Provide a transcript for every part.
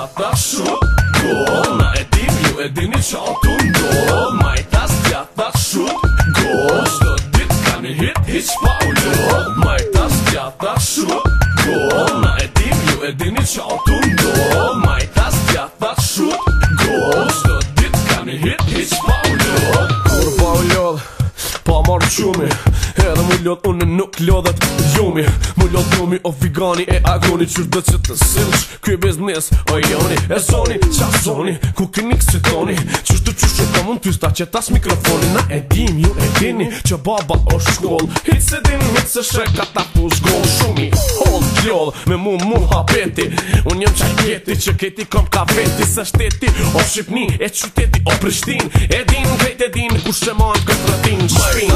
gjata Shru, go, na e tim ju e dini qatu Go, majtas gjata Shru, go, shdo dit ka një hit hiq pa u lo Majtas gjata Shru, go, na e tim ju e dini qatu Go, majtas gjata Shru, go, shdo dit ka një hit hiq pa Kur pa u lo, qumi Edhe mu lodh unë nuk lodhet Ljomi, mu lodh domi o figani E agoni qërë dhe që të silsh Kjo e biznes o joni E zoni, qa zoni, ku këni kësi toni Qështë të qështë të mund tysta që tas mikrofoni Na e dim ju e dini që baba o shkoll Hit se din, hit se shreka ta pu Shumi, hold, gjoll, me mu mu hapeti Unë jem qaj kjeti që kjeti kom ka veti Se shteti o shqipni e qyteti o prishtin E din, vejt e din, këtë rëtin Shpin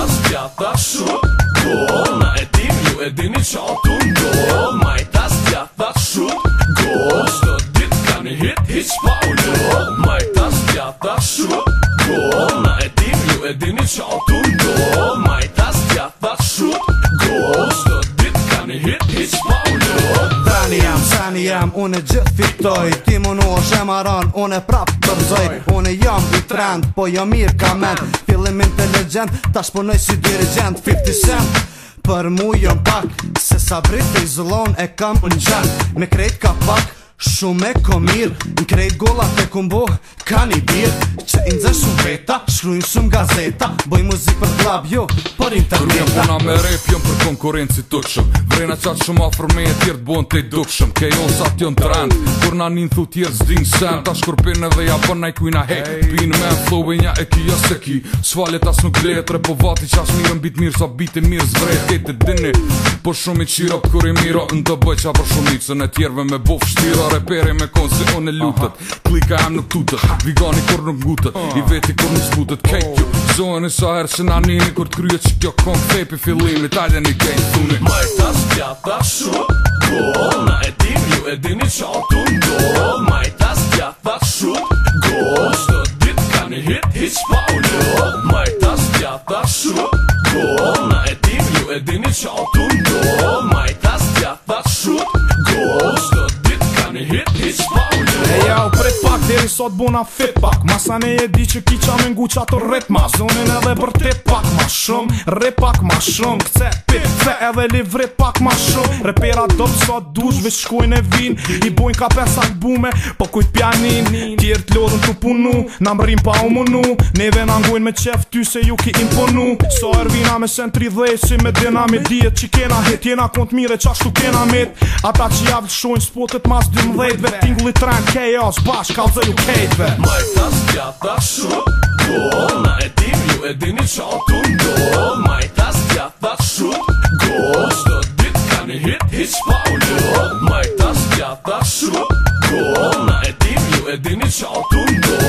qatur do, Majtas gjatë pak shuk go do dit ka një hit hit shpa u lo Tani jam, tani jam, une gjithë fitoj Ti mu në është e maron, une prap të rëzoj Une jam i trend, po jam jo mirë ka men Filim intelligent, ta punoj si dirigent 50 cent Për mu jom pak, se sa vrit të izolon e kam unë gjak Me krejt ka pak, Shume komir N'krejt golla të kumbo Ka një bir Që i nëzë shumë veta Shkrujnë shumë gazeta boj muzik për klab jo Për interneta Kërë puna me rap Jam për konkurenci të qëm Vrena qatë shumë afrë me e tjertë Buon të i dukshëm Ke jo sa t'jon trend Kur na njën thu tjertë zdi në sen Ta shkurpin edhe ja për i Pin me e flow e nja e ki se ki Svalje tas nuk letre Po vati qas mirën bit mirë Sa bit e mirë zvrej Kete dini Po shumë i kur i miro Në bëj qa për shumicën e tjerve me buf shtira e pere me konë se onë e lutët Klika em nuk tutët, vigani kur nuk ngutët I veti kur nuk sputët, kejt kjo Zohën e saherë se na njëni kur kryet që kjo konë Fej për fillimi, talja një gejnë thuni Ma e tas pjata po, Na e tim ju e dini që onë të ndol Ma e tas pjata shumë gol po, Shdo dit ka një hit hiq pa u lot Ma e tas pjata shumë gol po, Na e tim ju e dini që onë të ndol Ma e deri sot bona fit pak Masa ne e di që ki qa me ngu qatë Zonin edhe për te pak ma shumë Re pak ma shumë Kce pit fe edhe livri pak ma shumë Repera dëm sot dush Vesh shkojnë e vin I bojn ka pes albume Po kujt pjanin Tjerë t'lodhën t'u punu Na mërim pa u munu Neve në me qef ty se ju ki imponu So er vina me sen tri Si me dinamit djet Qi kena hit Jena kont mire qashtu kena mit Ata që javlë shojnë spotet mas 12 mdhejt Vetingulli tren chaos bashk një kejpe Majta s'gjata shru Go, na e tim ju e dini qa o ku ndo Majta s'gjata shru Go, qdo dit ka një hit hiq pa u lo Majta s'gjata shru Go, na e tim ju e dini qa o